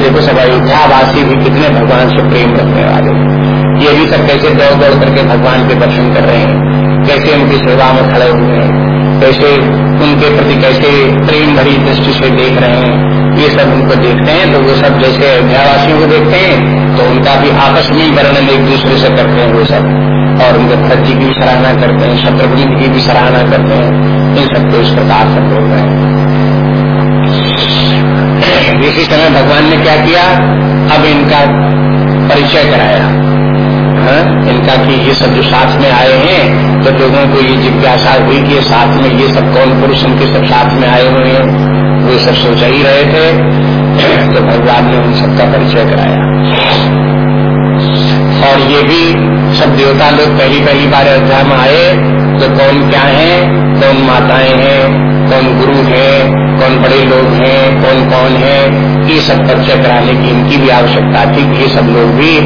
देखो सब अयोध्यावासी भी कितने भगवान से प्रेम रखने वाले ये भी सब कैसे दौड़ दौड़ करके भगवान के दर्शन कर रहे हैं, कैसे उनकी सेवा में खड़े हुए हैं, कैसे उनके प्रति कैसे प्रेम भरी दृष्टि से देख रहे हैं। ये सब उनको देखते हैं तो वो सब जैसे अयोध्यावासियों को देखते हैं तो उनका भी आपस में वर्णन एक दूसरे से करते हैं वो सब। और उनके भरत जी की भी सराहना करते हैं, शत्रुघ्न की भी सराहना करते हैं। इन सबको इस प्रकार से बोल रहे हैं। इसी समय भगवान ने क्या किया? अब इनका परिचय कराया। हाँ? इनका कि ये सब जो साथ में आए हैं तो लोगों को ये जिज्ञासा हुई कि साथ में ये सब कौन पुरुष उनके सब साथ में आए हुए हैं? वो सब सोच ही रहे थे। तो भगवान ने उन सबका परिचय कराया। और ये भी सब देवता लोग पहली पहली बार अयोध्या में आए। तो कौन क्या है? कौन माताएँ हैं? कौन गुरु है? कौन बड़े लोग हैं? कौन कौन है? ये सब परिचय कराने की इनकी भी आवश्यकता थी ये सब लोग भी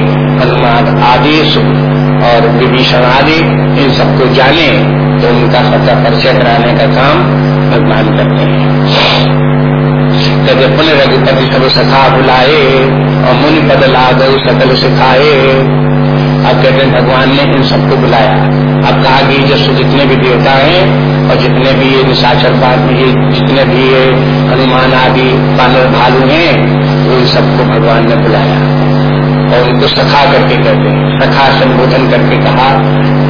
हनुमान आदि और विभीषण आदि इन सबको जाने तो उनका सबका परिचय कराने का काम भगवान करते हैं। कहते, पुण्य रघुपति सब सखा बुलाए और मुनि पद लागो सकल सिखाए। अब कहते हैं भगवान ने इन सबको बुलाया। अब कहा कि जैसे जितने भी देवता हैं और जितने भी ये निशाचर ये जितने भी ये हनुमान आदि बानर भालू हैं वो इन सबको भगवान ने बुलाया। और उनको सखा करके कहते हैं। सखा संबोधन करके कहा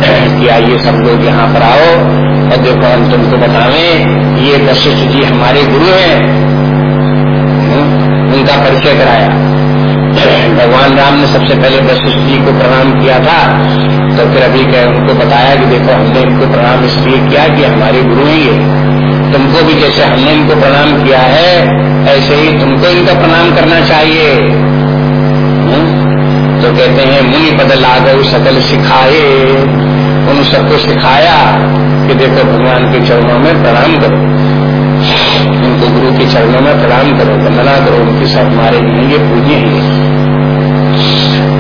कि आइए सब लोग यहाँ पर आओ और देखो हम तुमको बतावे ये वशिष्ठ जी हमारे गुरु हैं। हम्म, उनका परिचय कराया। भगवान राम ने सबसे पहले वशिष्ठ जी को प्रणाम किया था तो फिर अभी कह उनको बताया कि देखो हमने इनको प्रणाम इसलिए किया कि हमारे गुरु ही है। तुमको भी जैसे हमने इनको प्रणाम किया है, ऐसे ही तुमको इनका प्रणाम करना चाहिए। हम्म? तो कहते हैं, मुनि पद लागो सकल सिखाए। उन सबको सिखाया कि देखो भगवान के चरणों में प्रणाम करो। गुरु के चरणों में प्रणाम करो, वंदना करो, उनके सब हमारे नहीं पूज्य हैं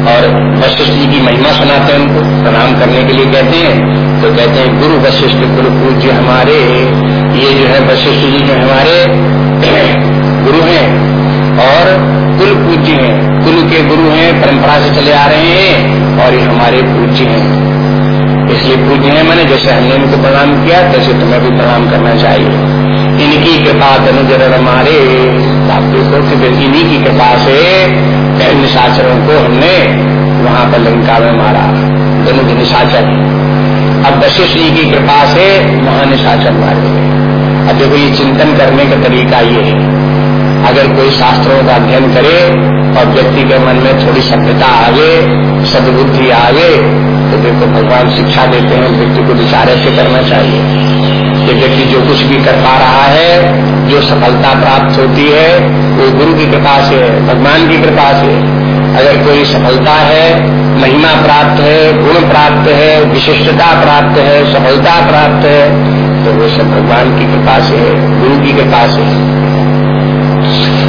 और वशिष्ठ जी की महिमा सुनाते हैं उनको, प्रणाम करने के लिए कहते हैं तो कहते हैं, गुरु वशिष्ठ कुल पूज्य हमारे, ये जो है वशिष्ठ जी जो हमारे गुरु हैं, और कुल पूज्य हैं, कुल के गुरु हैं, परंपरा से चले आ रहे हैं, और ये हमारे पूज्य हैं। इसलिए पूज्य है मैंने, जैसे हमने उनको प्रणाम किया, तैसे तुम्हें भी प्रणाम करना चाहिए। इनकी कृपा धनुजर हमारे। इन्हीं की कृपा से निशाचरों को हमने वहाँ पर लंका में मारा। धनुज निशाचर। अब वशिष्ठ जी की कृपा से वहाँ निशाचर मारे अब देखो ये चिंतन करने का तरीका ये है। अगर कोई शास्त्रों का अध्ययन करे और व्यक्ति के मन में थोड़ी सभ्यता आवे, सदबुद्धि आवे तो देखो, भगवान शिक्षा देते हैं, व्यक्ति को विचार से करना चाहिए कि व्यक्ति जो कुछ भी कर पा रहा है, जो सफलता प्राप्त होती है, वो गुरु की कृपा से है, भगवान की कृपा से अगर कोई सफलता है, महिमा प्राप्त है, गुण प्राप्त है, विशिष्टता प्राप्त है, सफलता प्राप्त है तो वो सब भगवान की कृपा से है, गुरु की कृपा से है।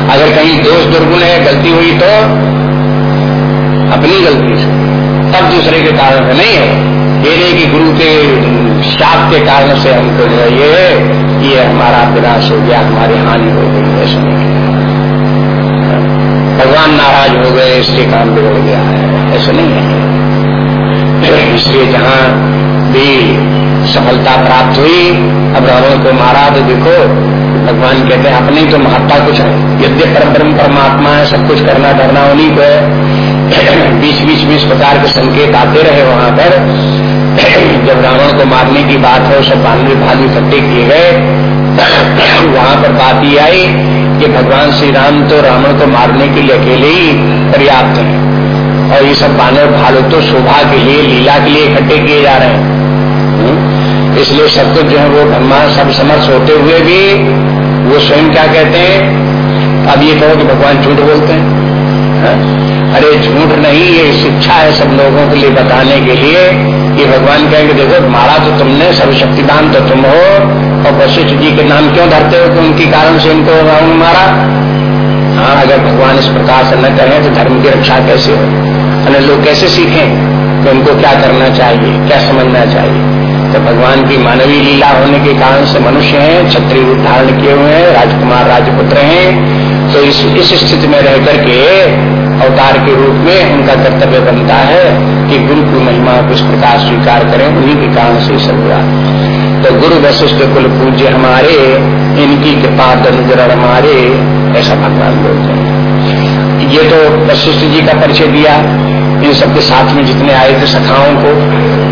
अगर कहीं दोष दुर्गुण है, गलती हुई तो अपनी गलती से। तब दूसरे के कारण से नहीं है। ये नहीं कि गुरु के शाप के कारण से हमको जो है ये ये हमारा विनाश हो गया, हमारी हानि हो गई ऐसा नहीं भगवान नाराज़ हो गए, इसके काम बिगड़ गया है। ऐसा नहीं है। इसलिए जहाँ भी सफलता प्राप्त हुई, अब रावण को मारा तो देखो, भगवान कहते हैं, अपनी तो महत्ता कुछ है। यद्य परम ब्रह्म परमात्मा है, सब कुछ करना धरना उन्हीं को है। बीच बीस बीस प्रकार के संकेत आते रहे वहाँ पर जब रावण को मारने की बात है सब बानवे भालू इकट्ठे किए गए, वहाँ पर बात ये आई कि भगवान श्री राम तो रावण को मारने के लिए अकेले ही पर्याप्त है और ये सब बानर भालू तो शोभा के लिए, लीला के लिए इकट्ठे किए जा रहे हैं हम्म? इसलिए सब कुछ जो है वो भगवान सब समर्थ होते हुए भी वो स्वयं क्या कहते हैं, अब ये कहो कि भगवान झूठ बोलते हैं हाँ? अरे झूठ नहीं, ये शिक्षा है सब लोगों के लिए बताने के लिए। कि भगवान कहेंगे, देखो मारा तो तुमने सर्वशक्तिदान तो तुम हो, और वशिष्ठ जी के नाम क्यों धरते हो कि उनके कारण से इनको मारा? हाँ अगर भगवान इस प्रकार से न करें तो धर्म की रक्षा कैसे हो? अन्य लोग कैसे सीखें तो उनको क्या करना चाहिए, क्या समझना चाहिए? तो भगवान की मानवीय लीला होने के कारण से मनुष्य हैं, क्षत्रिय धारण किए हुए हैं, राजकुमार, राजपुत्र हैं। तो इस इस स्थिति में रह करके अवतार के रूप में उनका कर्तव्य बनता है कि गुरु की महिमा को इस प्रकार स्वीकार करें, उन्हीं के कारण से सब हुआ। तो गुरु वशिष्ठ कुल पूज्य हमारे, इनकी कृपा दनुग्रह हमारे, ऐसा भगवान बोलते हैं। ये तो वशिष्ठ जी का परिचय दिया। इन सबके साथ में जितने आए थे सखाओं को,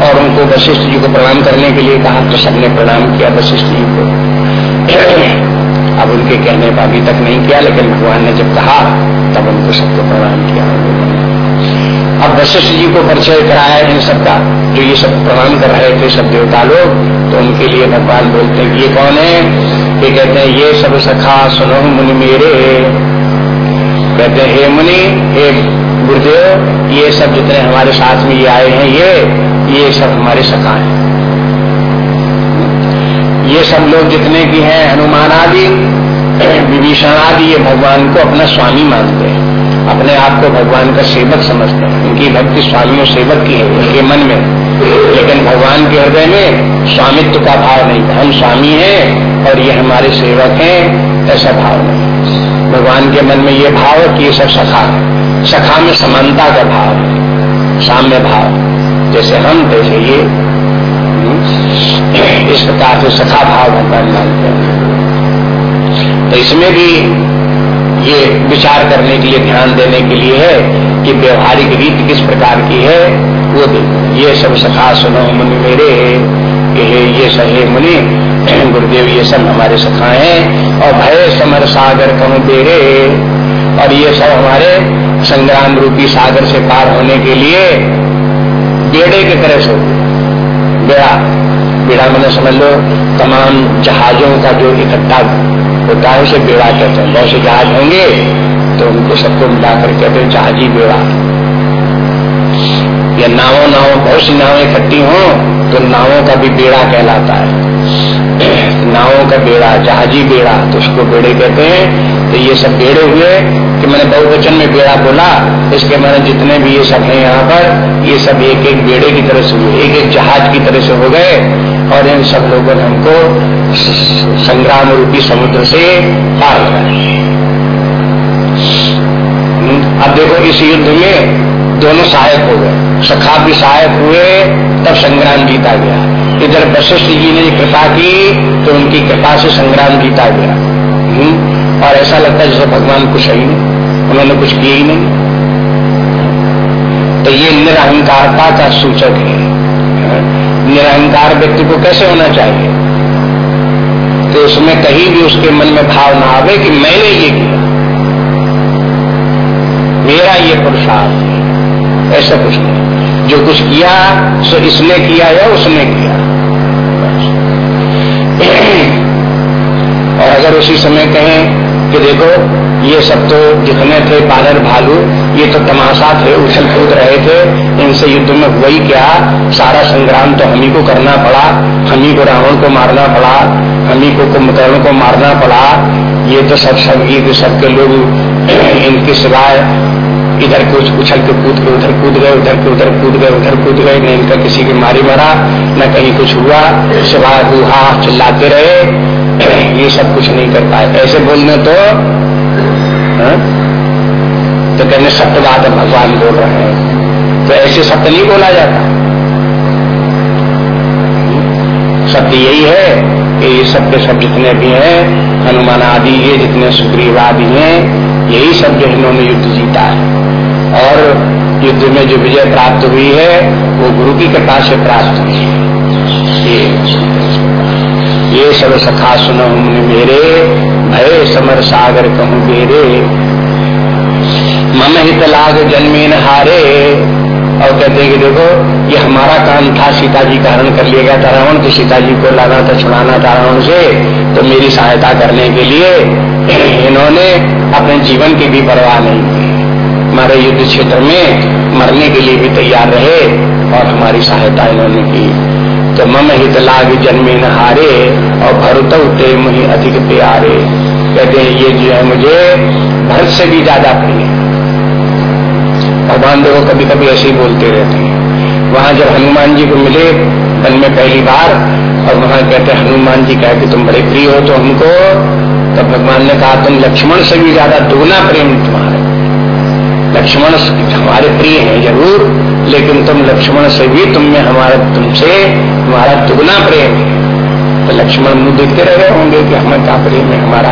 और उनको वशिष्ठ जी को प्रणाम करने के लिए कहा तो सबने प्रणाम किया वशिष्ठ जी को। अब उनके कहने पर अभी तक नहीं किया, लेकिन भगवान ने जब कहा, तब उनको सबको प्रणाम किया। अब वशिष्ठ जी को परिचय कराया इन सबका। जो ये सब प्रणाम कर रहे थे सब देवता लोग तो उनके लिए भगवान बोलते हैं ये कौन है? ये कहते हैं, ये सब सखा सुनो मुनि मेरे। कहते हैं, हे मुनि, हे गुरुदेव, ये सब जितने हमारे साथ में ये आए हैं, ये ये सब हमारे सखा हैं। ये सब लोग जितने की हैं, हनुमान आदि, विभीषण आदि, ये भगवान को अपना स्वामी मानते हैं। अपने आप को भगवान का सेवक समझते हैं। उनकी भक्ति स्वामी और सेवक की है, उनके मन में। लेकिन भगवान के हृदय में स्वामित्व का भाव नहीं हम स्वामी हैं और ये हमारे सेवक हैं, ऐसा भाव नहीं भगवान के मन में ये भाव है कि ये सब सखा है। सखा में समानता का भाव है, साम्य भाव। जैसे हम तैसे ये इस प्रकार से सखा भाव भगवान मानते हैं। तो इसमें भी ये विचार करने के लिए, ध्यान देने के लिए है कि व्यवहारिक रीति किस प्रकार की है, वो ये सब सखा सुनो मुनि मेरे ये ये सहे मुनि, गुरुदेव ये सब हमारे सखा हैं, और भय समर सागर कहूँ बेरे। और ये सब हमारे संग्राम रूपी सागर से पार होने के लिए बेड़े के तरह से बेड़ा बेड़ा मैंने समझ लो, तमाम जहाजों का जो इकट्ठा होता है, उसे बेड़ा कहते हैं। बहुत से जहाज़ होंगे तो उनको सबको मिलाकर कहते हैं जहाजी बेड़ा। या नावों नावों, बहुत सी नावें इकट्ठी हों तो नावों का भी बेड़ा कहलाता है। नावों का बेड़ा, जहाजी बेड़ा तो उसको बेड़े कहते हैं। तो ये सब बेड़े हुए कि मैंने बहुवचन में बेड़ा बोला इसके मैंने जितने भी ये सब हैं यहाँ पर ये सब एक एक बेड़े की तरह से एक एक जहाज़ की तरह से हो गए और इन सब लोगों ने हमको संग्राम रूपी समुद्र से पार हम्म, अब देखो इस युद्ध में दोनों सहायक हो गए। सखा भी सहायक हुए तब संग्राम जीता गया। इधर वशिष्ठ जी ने कृपा की तो उनकी कृपा से संग्राम जीता गया। हम्म, और ऐसा लगता है जैसे भगवान कुछ है उन्होंने कुछ किया ही नहीं। तो ये निरहंकारता का सूचक है। निरहंकार व्यक्ति को कैसे होना चाहिए? तो उसमें कहीं भी उसके मन में भाव ना आवे कि मैंने ये किया। मेरा ये पुरुषार्थ ऐसा कुछ नहीं। जो कुछ किया, सो इसने किया या उसने किया। और अगर उसी समय कहें कि देखो ये सब तो जितने थे बानर भालू, ये तो तमाशा थे उछल कूद रहे थे। इनसे युद्ध में हुआ क्या? सारा संग्राम तो हम को करना पड़ा, हम को रावण को मारना पड़ा, हम को कुंभकर्ण को मारना पड़ा। ये तो सब सब ये सबके लोग इनके सिवाय इधर कुछ उछल के कूद के, उधर कूद गए, उधर के, उधर कूद गए, उधर कूद गए। न इनका किसी की मारी मरा, न कहीं कुछ हुआ। सिवाय गुहा चिल्लाते रहे। ये सब कुछ नहीं कर पाए। ऐसे बोलने तो हा? तो कहने सत्य बात है, भगवान बोल रहे हैं। तो ऐसे सत्य नहीं बोला जाता। सत्य यही है कि ये सब के सब जितने भी हैं, हनुमान आदि ये जितने सुग्रीव आदि हैं, यही सब जो इन्होंने युद्ध जीता है। और युद्ध में जो विजय प्राप्त हुई है, वो गुरु की कृपा से प्राप्त हुई है। ये ये सब सखा सुनो, मेरे भय समर सागर कहूँ मेरे मम हित लाग जन्मीन हारे। और कहते कि देखो, ये हमारा काम था सीता जी का हरण कर लिया गया था रावण तो सीता जी को लाना था, छुड़ाना था रावण से। तो मेरी सहायता करने के लिए इन्होंने अपने जीवन की भी परवाह नहीं की। हमारे युद्ध क्षेत्र में मरने के लिए भी तैयार रहे और हमारी सहायता इन्होंने की। तो मम हित लाग जन्मे न हारे, और भरत ते मुहि अधिक प्यारे। कहते ये जो है मुझे भरत से भी ज़्यादा प्रिय भगवान देखो कभी कभी ऐसे ही बोलते रहते हैं। वहाँ जब हनुमान जी को मिले मन में पहली बार, और वहाँ कहते हनुमान जी कहे कि तुम बड़े प्रिय हो तो हमको। तो भगवान ने कहा, तुम लक्ष्मण से भी ज़्यादा दुगना प्रेम तुम्हारे लक्ष्मण हमारे प्रिय हैं ज़रूर, लेकिन तुम लक्ष्मण से भी तुम में हमारा, तुमसे तुम्हारा दुगना प्रेम है। तो लक्ष्मण मुँह देखते रह गए होंगे कि हमें क्या प्रेम है हमारा।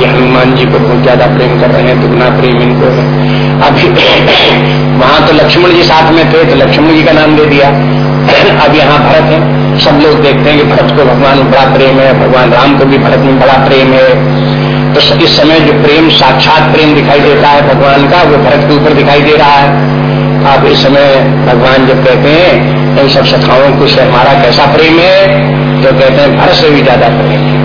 ये हनुमान जी को बहुत ज़्यादा प्रेम कर रहे हैं, दुगना प्रेम इनको है। अभी वहाँ तो लक्ष्मण जी साथ में थे तो लक्ष्मण जी का नाम दे दिया। अब यहाँ भरत है। सब लोग देखते हैं कि भरत को भगवान बड़ा प्रेम है, भगवान राम को भी भरत में बड़ा प्रेम है। तो इस समय जो प्रेम, साक्षात प्रेम दिखाई देता है भगवान का, वो भरत के ऊपर दिखाई दे रहा है। अब इस समय भगवान जब कहते हैं, इन सब सखाओं को से हमारा कैसा प्रेम है? तो कहते हैं, भरत से भी ज़्यादा प्रेम है।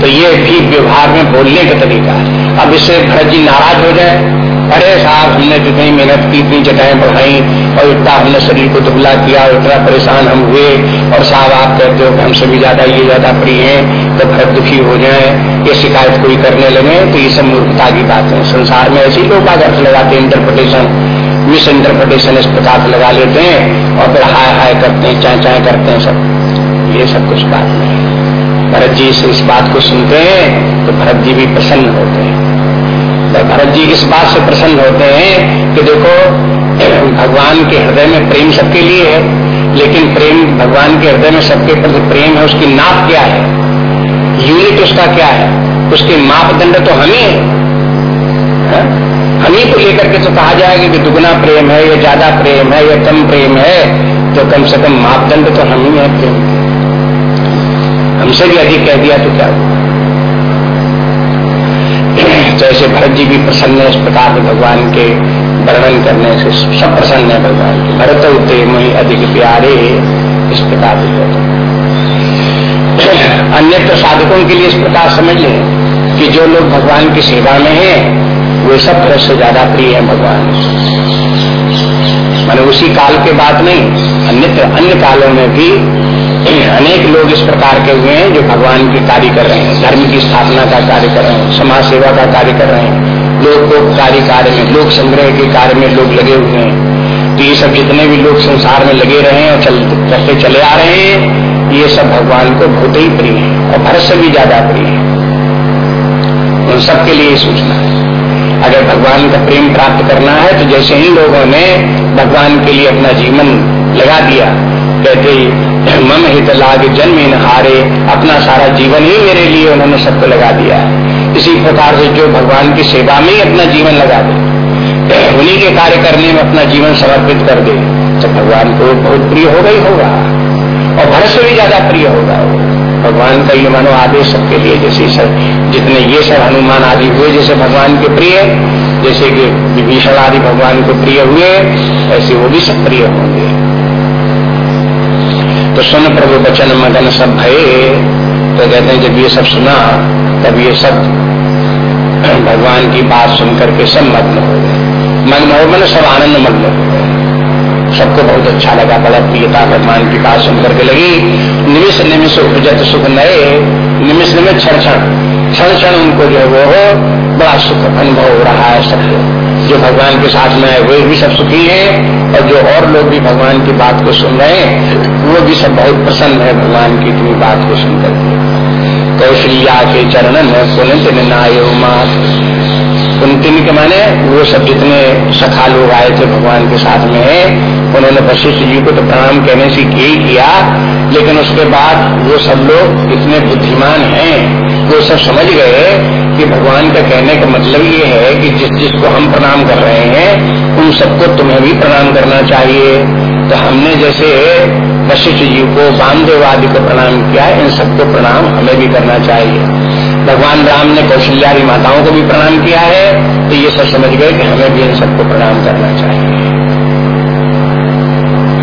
तो ये भी व्यवहार में बोलने का तरीका अब इससे भरत जी नाराज़ हो जाए। अरे साहब, हमने जितनी मेहनत की इतनी जटाएँ बढ़ाई और इतना हमने शरीर को दुबला किया और इतना परेशान हम हुए और साहब, आप कहते हो कि हमसे भी ज़्यादा ये ज़्यादा प्रिय है तो भरत दुखी हो जाए, ये शिकायत कोई करने लगे तो ये सब मूर्खता की बात है। संसार में ऐसे लोग बात अर्थ लगाते हैं इंटरप्रिटेशन मिस इंटरप्रिटेशन इस प्रकार लगा लेते हैं और फिर हाय हाय करते हैं, चाय चाय करते हैं सब। ये सब कुछ बात नहीं भरत जी से इस बात को सुनते हैं तो भरत जी भी प्रसन्न होते हैं। भरत जी इस बात से प्रसन्न होते हैं कि देखो, भगवान के हृदय में प्रेम सबके लिए है, लेकिन प्रेम भगवान के हृदय में सबके प्रति प्रेम है, उसकी नाप क्या है? यूनिट उसका क्या है? उसके मापदंड तो हम ही। हाँ? हम ही को लेकर के तो कहा जाएगा कि दुगना प्रेम है, या ज़्यादा प्रेम है, या कम प्रेम है तो कम से कम मापदंड तो हम ही है। प्रेम हमसे भी अधिक कह दिया तो क्या हुआ ऐसे भरत जी भी प्रसन्न है इस प्रकार के भगवान के वर्णन करने से सब प्रसन्न है भगवान के। भरत होते मुझे अधिक प्यारे इस प्रकार अन्य तो साधकों के लिए इस प्रकार समझ लें कि जो लोग भगवान की सेवा में हैं, वे सब भरत से ज़्यादा प्रिय है भगवान। मैंने उसी काल के बात नहीं अन्य अन्य कालों में भी अनेक लोग इस प्रकार के हुए हैं जो भगवान के कार्य कर रहे हैं धर्म की स्थापना का कार्य कर रहे हैं समाज सेवा का कार्य कर रहे हैं लोग को कार्य कार्य में लोक संग्रह के कार्य में लोग लगे हुए हैं। तो ये सब जितने भी लोग संसार में लगे रहे हैं और चल, करते चले आ रहे हैं ये सब भगवान को बहुत ही प्रिय है और भरत से भी ज़्यादा प्रिय है। उन सबके लिए सूचना है। अगर भगवान का प्रेम प्राप्त करना है तो जैसे ही लोगों ने भगवान के लिए अपना जीवन लगा दिया कहते मम हित लाग जन्म इन हारे, अपना सारा जीवन ही मेरे लिए उन्होंने सबको लगा दिया। इसी प्रकार से जो भगवान की सेवा में ही अपना जीवन लगा दे, उन्हीं के कार्य करने में अपना जीवन समर्पित कर दे तो भगवान को बहुत प्रिय होगा ही होगा, और भरत से भी ज़्यादा प्रिय होगा भगवान का ये मानो आदेश सबके लिए, जैसे सब जितने ये सब हनुमान आदि हुए, जैसे भगवान के प्रिय, जैसे कि विभीषण आदि भगवान को प्रिय हुए, ऐसे वो भी सब प्रिय होंगे। तो सुन प्रभु बचन मगन सब भय। तो कहते हैं, जब ये सब सुना, तब ये सब भगवान की बात सुन करके सब मग्न हो गए। मग्न हो मैंने सब आनंद मग्न हो गए। सबको बहुत अच्छा लगा, बड़ा प्रियता भगवान की बात सुन करके लगी। निमिष निमिष उपजत सुख नए, निमिष निमिष क्षण क्षण क्षण क्षण उनको जो है वो बड़ा सुख अनुभव हो रहा है सबको। जो भगवान के साथ में है वे भी सब सुखी हैं, और जो और लोग भी भगवान की बात को सुन रहे हैं, वो भी सब बहुत प्रसन्न है भगवान की इतनी बात को सुनकर कौशल्या के चरणन पुनित नाय कुंतिन के माने वो सब जितने सखा लोग आए थे भगवान के साथ में, उन्होंने वशिष्ठ जी को तो प्रणाम कहने से ही किया, लेकिन उसके बाद वो सब लोग इतने बुद्धिमान हैं, वो सब समझ गए कि भगवान का कहने का मतलब ये है कि जिस जिसको हम प्रणाम कर रहे हैं, उन सबको तुम्हें भी प्रणाम करना चाहिए। तो हमने जैसे वशिष्ठ जी को बामदेव आदि को प्रणाम किया इन सबको प्रणाम हमें भी करना चाहिए। भगवान राम ने कौशल्यादी माताओं को भी प्रणाम किया है। तो ये सब समझ गए कि हमें भी इन सबको प्रणाम करना चाहिए।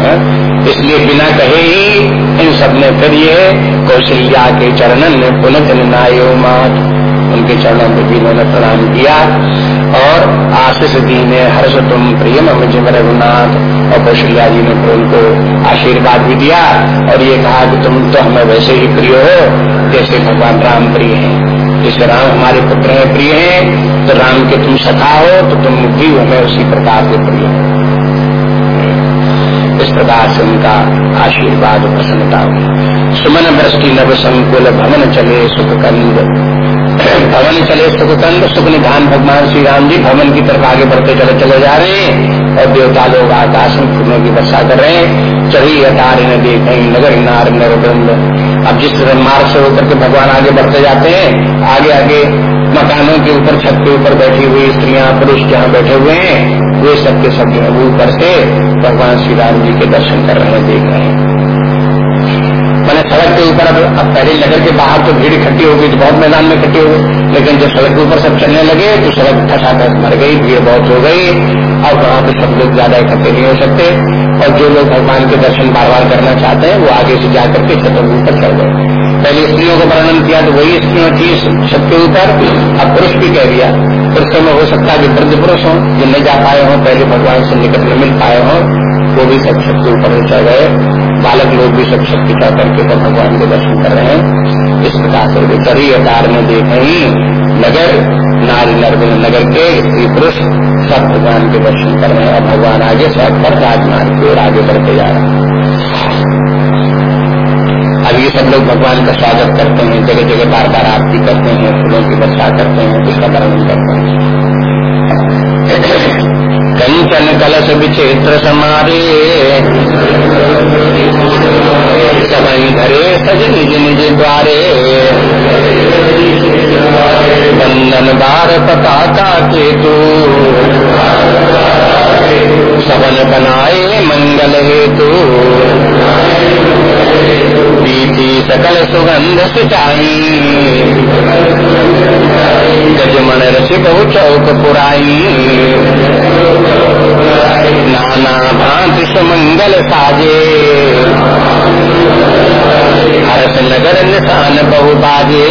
हाँ? इसलिए बिना कहे ही इन सबने फिर ये कौशल्या के चरणन ने पुनः नायो मात। उनके चरणों में भी इन्होंने प्रणाम किया। और आशीष दी ने हर्ष तुम प्रियम मुझे रघुनाथ और कौशल्या जी ने फिर उनको आशीर्वाद भी दिया। और ये कहा कि तुम तो हमें वैसे ही प्रिय हो, जैसे भगवान राम प्रिय है। जैसे राम हमारे पुत्र हैं, प्रिय हैं तो राम के तुम सखा हो तो तुम भी हमें उसी प्रकार के प्रिय हो। इस प्रकार से उनका आशीर्वाद प्रसन्नता हुई सुमन वृष्टि नव संकुल भवन चले सुख कंद। भवन चले सुखकंद सुख निधान भगवान श्री राम जी भवन की तरफ़ आगे बढ़ते चले चले जा रहे हैं। और देवता लोग आकाश में फूलों की वर्षा कर रहे हैं। चढ़ी अतार न देख नगर नार नरबंद। अब जिस तरह मार्ग से होकर के भगवान आगे बढ़ते जाते हैं, आगे आगे मकानों के ऊपर, छत के ऊपर बैठी हुई स्त्रियाँ, पुरुष जहाँ बैठे हुए हैं, वे सबके सब जो है ऊपर से भगवान श्री राम जी के दर्शन कर रहे हैं, देख रहे हैं। मैंने सड़क के ऊपर अब, अब पहले नगर के बाहर तो भीड़ इकट्ठी हो गई तो बहुत मैदान में इकट्ठी हो गई। लेकिन जब सड़क के ऊपर सब चलने लगे तो सड़क ठस मर गई भीड़ बहुत हो गई। और वहाँ पे सब लोग ज़्यादा इकट्ठे नहीं हो सकते। और जो लोग भगवान के दर्शन बार बार करना चाहते हैं वो आगे से जाकर के छतों के ऊपर चढ़ गए। पहले स्त्रियों का वर्णन किया तो वही स्त्रियों थी छत के ऊपर। अब पुरुष भी कह दिया पुरुषों में हो सकता है कि वृद्ध पुरुष हो जो नहीं जा पाए हों पहले भगवान से निकट न मिल पाए हों वो भी सब छत के ऊपर चढ़ गए। बालक लोग भी सब शक्ति का करके सब भगवान के दर्शन कर रहे हैं। इस प्रकार से चरी अवतार में देख ही। नगर, नारी नरबिन नगर के स्त्री पुरुष सब भगवान के दर्शन कर रहे हैं। और भगवान आगे सब पर राजमार्ग की ओर आगे बढ़ते जा रहे हैं। अब ये सब लोग भगवान का स्वागत करते हैं जगह जगह बार बार आरती करते हैं, फूलों की वर्षा करते हैं उसका वर्णन करते हैं। कंचन कलश विचित्र समारे समय धरे सज निज निज द्वारे। बंदन बार पताका केतु सवन बनाए मंगल हेतु बीती सकल सुगंध सिंचाई गजमन रच बहु चौक पुराई नाना भांति सुमंगल साजे हर्ष नगर निशान बहु बाजे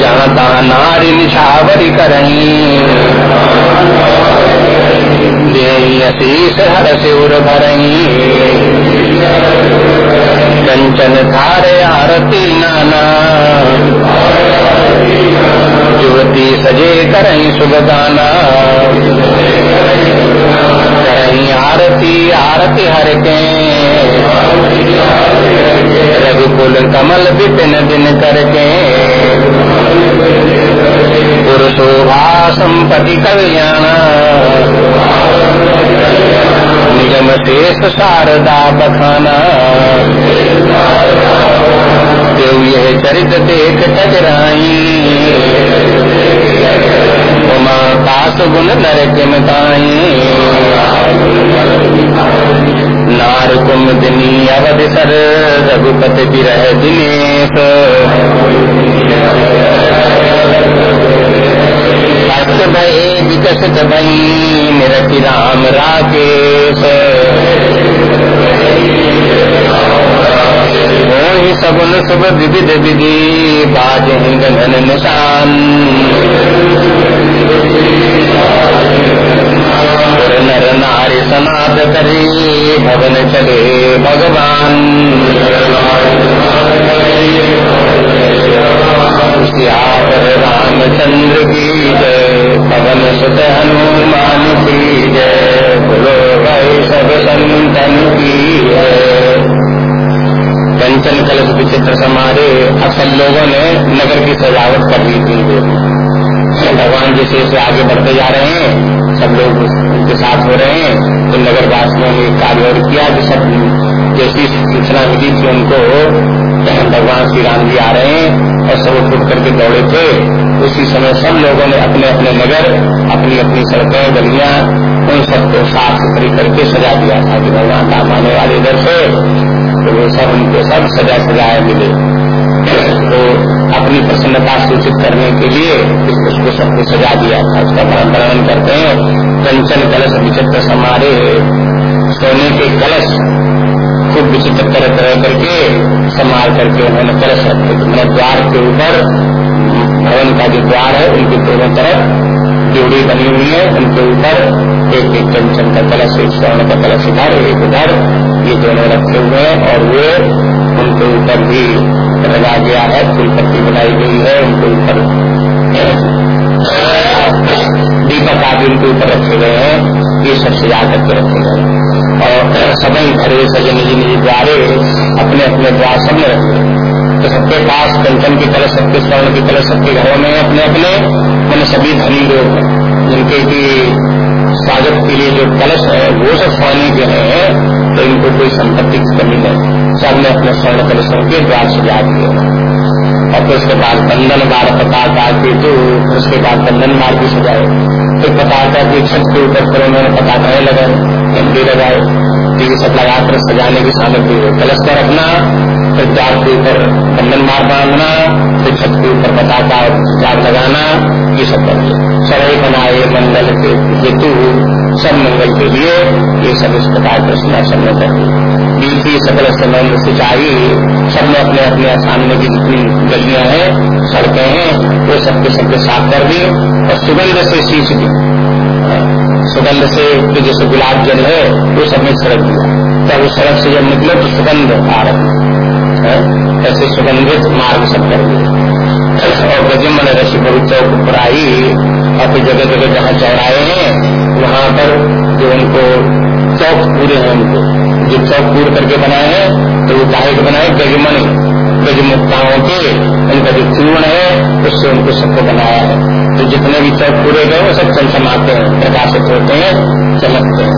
जहाँ नारी निछावरी करही। अशीष हर सिर भरही कंचन थारे आरती नाना युवती सजे करही शुभ गाना करही आरती आरती हर के रघुकुल कमल विपिन दिन करके पुरुषोभा संपति कल्याण शारदा बखाना। देव यह चरित देख टकराई उमा पास गुण नर किमताई नार कुमदिनी अवध सर, रघुपति विरह दिनेश। भक्त भय विकसित भई निरति राम राकेश मोहि सगुन शुभ विविध विधि बाज गगन निशान नर नारी समाध करी भवन चले भगवान सियावर रामचंद्र की जय। पवन सुत हनुमान की जय। बोलो भाई सब संतन की कंचन कलश विचित्र समारे अक्सर लोगों ने नगर की सजावट कर ली थी। भगवान जी से आगे बढ़ते जा रहे हैं। सब लोग उनके साथ हो रहे हैं। तो नगर वासियों ने कार्य और किया कि सब जैसी सूचना मिली थी उनको भगवान श्री राम जी आ रहे हैं और सब उठ करके दौड़े थे। उसी समय सब लोगों ने अपने अपने नगर, अपनी अपनी सड़कें, गलियाँ, उन सबको साफ़ सुथरी करके सजा दिया था कि भगवान राम आने वाले इधर से। तो वो सब उनको सब सजा सजाए मिले। तो अपनी प्रसन्नता सूचित करने के लिए उसको सबको सजा दिया था। उसका वर्णन करते हैं। कंचन कलश विचित्र समारे, सोने के कलश खूब विचित्र तरह तरह करके संभाल करके उन्होंने कलश रखे। मैंने द्वार के ऊपर भवन का जो द्वार है, उनके दोनों तरफ़ जोड़ी बनी हुई है, उनके ऊपर एक एक कंचन का कलश, एक स्वर्ण का कलश इधर, एक उधर, ये दोनों रखे हुए हैं, और वे उनके ऊपर भी लगा गया है, फूल पत्ती बनाई गई है, उनके ऊपर दीपक आदि उनके ऊपर रखे गए हैं, ये सब सजा करके रखे गए और सभी घरे सजे निज निज द्वारे अपने अपने द्वार सब में रखे तो सबके पास कंचन की कलश, सबके स्वर्ण की कलश, सबके घरों में अपने अपने मैंने सभी धनी लोग हैं। जिनके की स्वागत के लिए जो कलश है, वो सब स्वर्ण के हैं तो इनको कोई संपत्ति की कमी नहीं। सबने अपने स्वर्ण कलशों के द्वार सजा दिए। और फिर उसके बाद बंधन बार पताका के तो फिर उसके बाद बंधन बार भी सजाए। फिर पताका की छत के ऊपर फिर उन्होंने पताकाएँ लगाए झंडे लगाए तो ये सब लगाकर सजाने की सामग्री हो। कलश पर रखना फिर के ऊपर बंधन मार बांधना, फिर छत के ऊपर पताका जाग लगाना, ये सब कर सभी बनाए मंगल के हेतु, सब मंगल के लिए ये सब इस प्रकार कृष्णा ने कर बीती सकल संबंध सिंचाई सबने अपने अपने सामने की जितनी गलियाँ हैं, सड़कें हैं, वो सबके सबके साफ़ कर दी और सुगंध से सींच दी। सुगंध से जैसे गुलाब जल है, वो सबने सड़क दिया। तब उस सड़क से जब निकले तो सुगंध आ रही ऐसे सुगंधित मार्ग सब कर दिए। और गजमन चौक पर आई और फिर जगह जगह जहाँ चौराए हैं, वहाँ पर जो उनको चौक पूरे हैं उनको। जो चौक पूरे करके बनाए हैं तो वो काहे बनाए गजमनी गज मुक्ताओं के, उनका जो चूर्ण है, उससे उनको सबको बनाया है। तो जितने भी चौक पूरे गए, वो सब चमचमाते हैं, प्रकाशित होते हैं, चमकते हैं।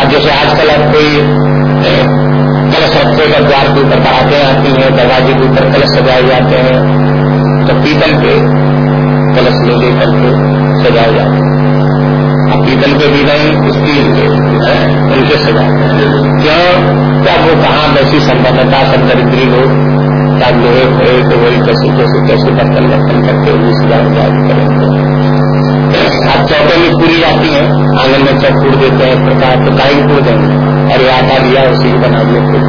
अब जैसे आजकल अब कोई कलश रखते का द्वार के ऊपर बढ़ाते आती हैं, दरवाजे के ऊपर कलश सजाए जाते हैं तो पीतल के कलश ले लेकर के सजाए जाते हैं। अब पीतल के भी नहीं स्टील के उनके सजाते हैं। क्यों? क्या वो कहाँ वैसी संपन्नता सब दरिद्री क्या लोहे तो वही कैसे कैसे कैसे बर्तन बर्तन करके उन्हीं जाग करेंगे? अब चौके में पूरी जाती है, आँगन में चौक पूर देते हैं, प्रकार तो गाय पूर देंगे। और आटा लिया, उसी को बना दिया खूब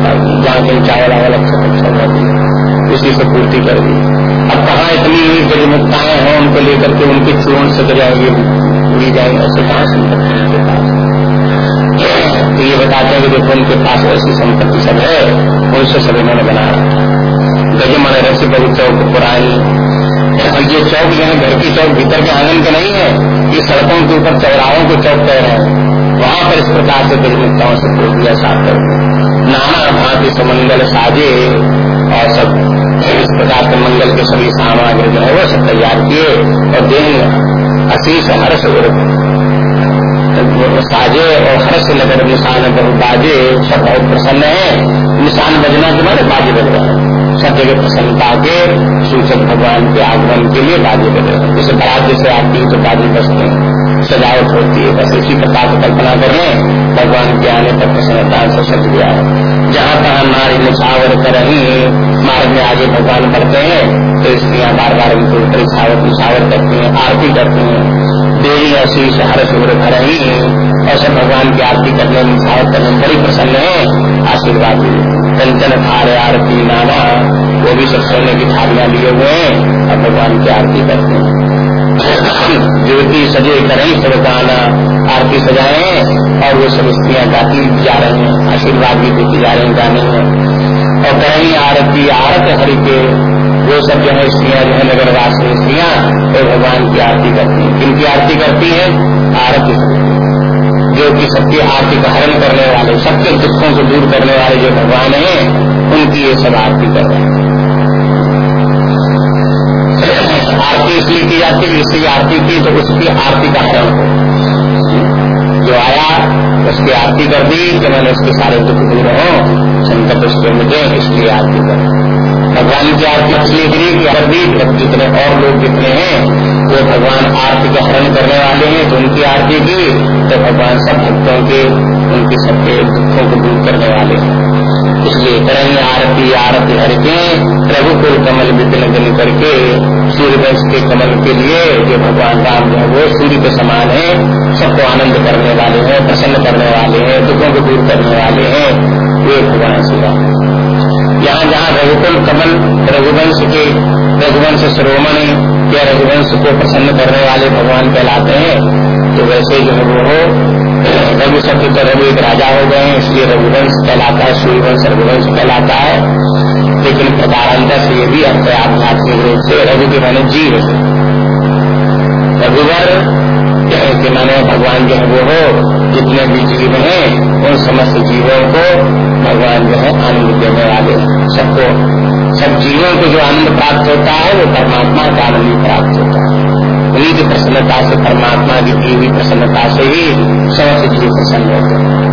जहाँ कहीं चावल आवल अच्छा अच्छा बना दिया। उसी से पूर्ति कर दी। अब कहाँ इतनी गजमुक्ताएँ हैं उनको लेकर के उनके चूर्ण से जाएँगे पूरी जाएँगे, ऐसे कहाँ संपत्ति उनके पास तो ये बताते हैं कि देखो, उनके पास ऐसी संपत्ति सब है, उनसे सब इन्होंने बनाया गज मन रसी बहु चौक पुरानी ये चौक जो है, घर की चौक भीतर के आँगन के नहीं है, ये सड़कों के ऊपर चौराहों को चौक कह रहे हैं। वहाँ पर इस प्रकार से गजमुक्ताओं से पूछ दिया साफ़ कर नाना भांति सुमंगल साजे और सब इस प्रकार के मंगल के सभी सामग्री जो है, वो सब तैयार किए और दिन अशीष हर्ष साजे और हर्ष नगर निशान बाजे सब बहुत प्रसन्न है। निशान बजना बाद बाजे बज हैं। सब जगह प्रसन्नता के सूचक भगवान के आगमन के लिए बाजे बजे जैसे बारात जैसे आती है तो बाजे बजते हैं। सजावट होती है। बस इसी प्रकार से कल्पना करें भगवान के आने पर प्रसन्नता से सज गया है। जहाँ तहाँ नारी निछावर कर रही मार्ग में आगे भगवान बढ़ते हैं तो स्त्रियाँ बार बार उनको ऊपर निछावर करती हैं, आरती करती हैं। देवी आशीष हर सूर्य भर ही ऐसे भगवान की आरती करने में साहब करने में बड़ी प्रसन्न है। आशीर्वाद कंचन थारे आरती नाना वो भी सब सोने की थालियाँ लिए हुए हैं, और भगवान की आरती करते हैं। ज्योति सजे करें गाना आरती सजाए और वो सब स्त्रियाँ गाती जा रहे हैं, आशीर्वाद भी देती जा रहे हैं गाने में। और कहीं आरती, आरत हरि के, वो सब जो है स्त्रियाँ जो है नगरवासी स्त्रियाँ, वो भगवान की आरती करती हैं। किनकी आरती करती है? आरती जो कि सबकी आरती का हरण करने वाले, सबके दुखों को दूर करने वाले जो भगवान है, उनकी ये सब आरती कर रहे हैं। आरती इसलिए की जाती है जिसकी आरती की तो उसकी आरती का हो। जो आया, उसकी आरती कर दी कि मैंने उसके सारे दुख दूर हो, संकट उसके मिटे इसलिए आरती कर भगवान की आरती इसलिए गिरी कि अगर भी जितने और लोग जितने हैं, वो भगवान आरती का हरण करने वाले हैं तो उनकी आरती की तो भगवान सब भक्तों के, उनके सबके दुखों को दूर करने वाले हैं। इसलिए करेंगे आरती आरती हर के, प्रभु को कमल विपिन करके सूर्य वंश के कमल के लिए जो भगवान राम जो है, वो सूर्य के समान है, सबको आनंद करने वाले हैं, प्रसन्न करने वाले हैं, दुखों को दूर करने वाले हैं वे भगवान राम यहाँ जहाँ रघुकुल कमल रघुवंश के रघुवंश श्रोमणि या रघुवंश को प्रसन्न करने वाले भगवान कहलाते हैं तो वैसे जो है वो रघु शब्द तो रघु एक राजा हो गए हैं, इसलिए रघुवंश कहलाता है सूर्यवंश रघुवंश कहलाता है। लेकिन प्रकारांतर से ये भी अर्थ आध्यात्मिक रूप से रघु के मैंने जीव रघुवर कि माने भगवान जो है वो हो, जितने भी जीव हैं, उन समस्त जीवों को भगवान जो है आनंद देने वाले सबको, सब जीवों को जो आनंद प्राप्त होता है, वो परमात्मा का आनंद प्राप्त होता है। उन्हीं की प्रसन्नता से परमात्मा की दी हुई प्रसन्नता से ही समस्त जीव प्रसन्न होते हैं।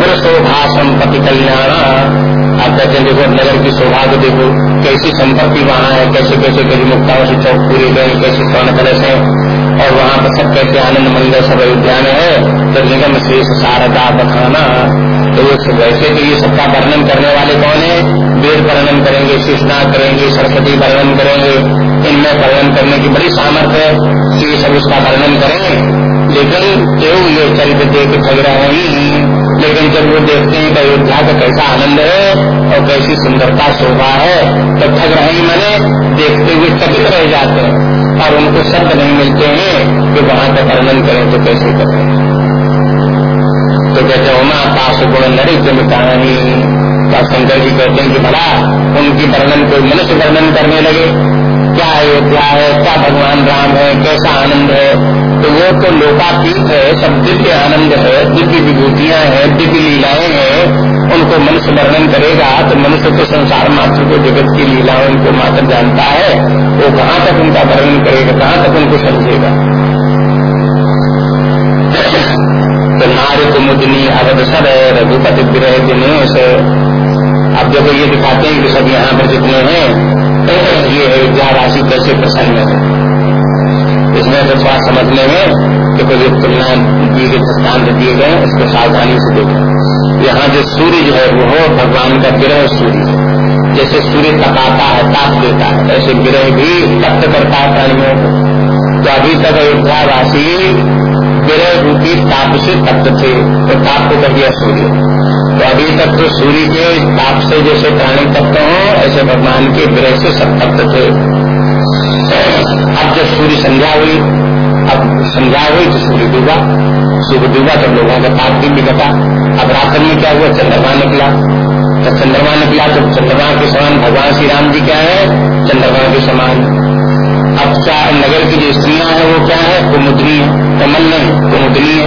तो शोभा संपत्ति कल्याण आप कहते हैं, देखो, नगर की शोभा को देखो, कैसी संपत्ति वहाँ है कैसे कैसे कैसे मुक्ताओं से चौक पूरी गए, कैसे स्वर्ण कलश है और वहाँ पर सब कहते आनंद मंदिर सब अयोध्या में है। तो निगम शेष शारदा बखाना। तो वैसे तो ये सबका वर्णन करने वाले कौन है? वेद वर्णन करेंगे शिवनाथ करेंगे, सरस्वती वर्णन करेंगे। इनमें वर्णन करने की बड़ी सामर्थ्य है कि ये सब उसका वर्णन करें। लेकिन केवल ये चरित्र देख ठग रहे हैं। लेकिन जब वो देखते हैं कि अयोध्या का कैसा आनंद है और कैसी सुंदरता शोभा है तो ठग रहे मैंने, देखते हुए चकित रह जाते हैं। और उनको शब्द नहीं मिलते हैं कि वहाँ का वर्णन करें तो कैसे करें। तो कहते उमा पास गुण नरित कहानी शंकर जी कहते हैं कि, भला, उनकी वर्णन कोई मनुष्य वर्णन करने लगे? क्या अयोध्या है? क्या भगवान राम है? कैसा आनंद है? तो वो तो लोकातीत है सब दिव्य आनंद है, दिव्य विभूतियाँ हैं, दिव्य लीलाएँ हैं, उनको मनुष्य वर्णन करेगा तो मनुष्य तो संसार मात्र को जगत की लीलाओं उनको मात्र जानता है। वो कहाँ तक उनका वर्णन करेगा, कहाँ तक उनको समझेगा? तो नारित मुदनी अवध है रघुपति विरह दिनेश। अब देखो, ये दिखाते हैं कि सब यहाँ पर जितने हैं, ये अयोध्या राशि कैसे प्रसन्न है। इसमें तो थोड़ा समझने में कि कोई तुलना दिए गए दृष्टांत दिए गए उसको सावधानी से देखें। यहाँ जो सूर्य जो है, वो भगवान का ग्रह सूर्य। जैसे सूर्य तपाता है, ताप देता है, ऐसे ग्रह भी तप्त करता है प्राणियों को। तो अभी तक अयोध्या वासी ग्रह रूपी ताप से तप्त थे तो ताप को कर दिया सूर्य। तो अभी तक तो सूर्य के ताप से जैसे प्राणी तप्त हो, ऐसे भगवान के ग्रह से सब तप्त थे। अब जब सूर्य संध्या हुई, अब संध्या हुई तो सूर्य डूबा। सूर्य डूबा तो लोगों का ताप भी घटा। अब रात्र में क्या हुआ? चंद्रमा निकला। जब चंद्रमा निकला तो चंद्रमा के समान भगवान श्री राम जी क्या है? चंद्रमा के समान। अब क्या नगर की जो स्त्रियाँ हैं, वो क्या है? कुमुद्री कमल नहीं कुमुद्री है।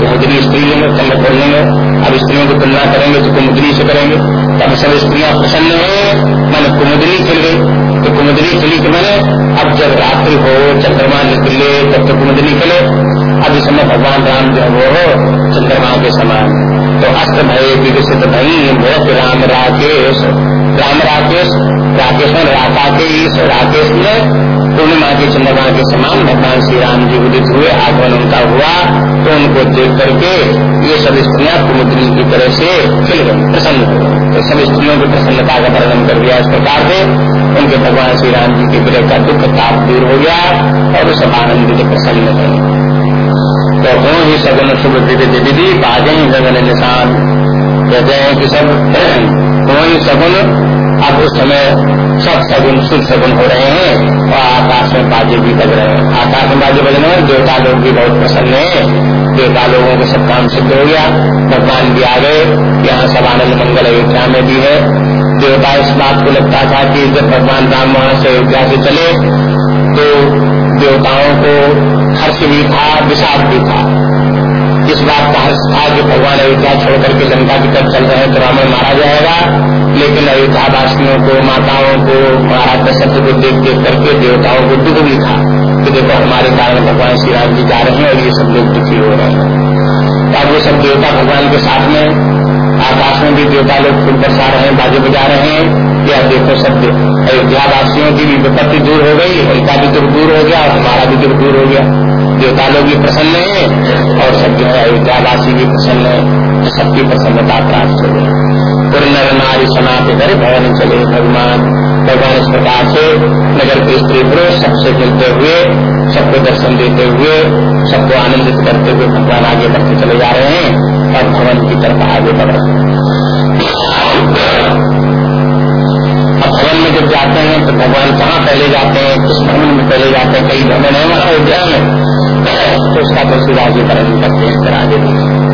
कुमुद्री स्त्री लेंगे चंद्र खोल लेंगे अब स्त्रियों की तुलना करेंगे तो कुमुद्री से करेंगे। तब सब स्त्रियाँ प्रसन्न है, मैंने कुमुद्री खिल गई। तो कुमुदनी खिली कि मैंने अब जब रात्रि हो, चंद्रमा निकले, तब तो कुमुदनी खिले अब इस समय भगवान राम जो वो हो, चंद्रमा के समान। तो अस्त भय विकसित भई बहुत राम राकेश। राम राकेश राकेश में के इस राकेश में पूर्णिमा के चंद्रमा के समान भगवान श्री राम जी उदित हुए आगमन उनका हुआ तो उनको देख करके ये सब स्त्रियाँ कुमुद्री की तरह से खिल गई, प्रसन्न हो तो सब स्त्रियों की प्रसन्नता का वर्णन कर दिया इस प्रकार से, उनके भगवान श्री राम जी के विरह का दुख, ताप दूर हो गया और सब आनंदित प्रसन्न है तो हो ही सगन शुभ विधि विधि, बाजे गगन निशान कहते हैं कि सब हो ही सगुन। अब उस समय सब सगुन शुभ सगुन हो रहे हैं और आकाश में बाजे भी बज रहे हैं। आकाश में बाजे बजने में देवता लोग भी बहुत प्रसन्न है। देवता लोगों के सब काम सिद्ध हो गया। भगवान भी आ गए। यहाँ सब आनंद मंगल अयोध्या में भी है। देवता इस बात को लगता था कि जब भगवान राम वहाँ से अयोध्या से चले तो देवताओं को हर्ष भी था, विषाद भी था। इस बात का हर्ष था कि भगवान अयोध्या छोड़ करके लंका की तरफ़ चल रहे हैं तो रावण मारा जाएगा। लेकिन अयोध्या वासियों को, माताओं को, महाराज दशरथ को देख देख करके, देवताओं को दुख भी था कि देखो, हमारे कारण भगवान श्री राम जी जा रहे हैं और ये सब लोग दुखी हो रहे हैं। अब वो सब देवता भगवान के साथ में, आकाश में भी देवता लोग फूल बरसा रहे हैं, बाजे बजा रहे हैं। या देखो सब अयोध्या वासियों की भी विपत्ति दूर हो गई, उनका भी दुख दूर हो गया और हमारा भी दुख दूर हो गया। देवता लोग भी प्रसन्न है और सब जो है अयोध्यावासी भी प्रसन्न है तो सबकी प्रसन्नता प्राप्त हो गई। और नर नारी समाप्त कर भवन चले भगवान। भगवान इस प्रकार से नगर के स्त्री पुरुष सबसे मिलते हुए, सबको दर्शन देते हुए, सबको आनंदित करते हुए भगवान आगे बढ़ते चले जा रहे हैं और भवन की तरफ़ आगे बढ़ रहे हैं। जाते हैं तो भगवान कहाँ पहले जाते हैं, किस भ्रमण में पहले जाते हैं कई भ्रमण है वहाँ उद्यान है तो उसका तो तुलसीदास जी वर्णन करते हैं, फिर आगे।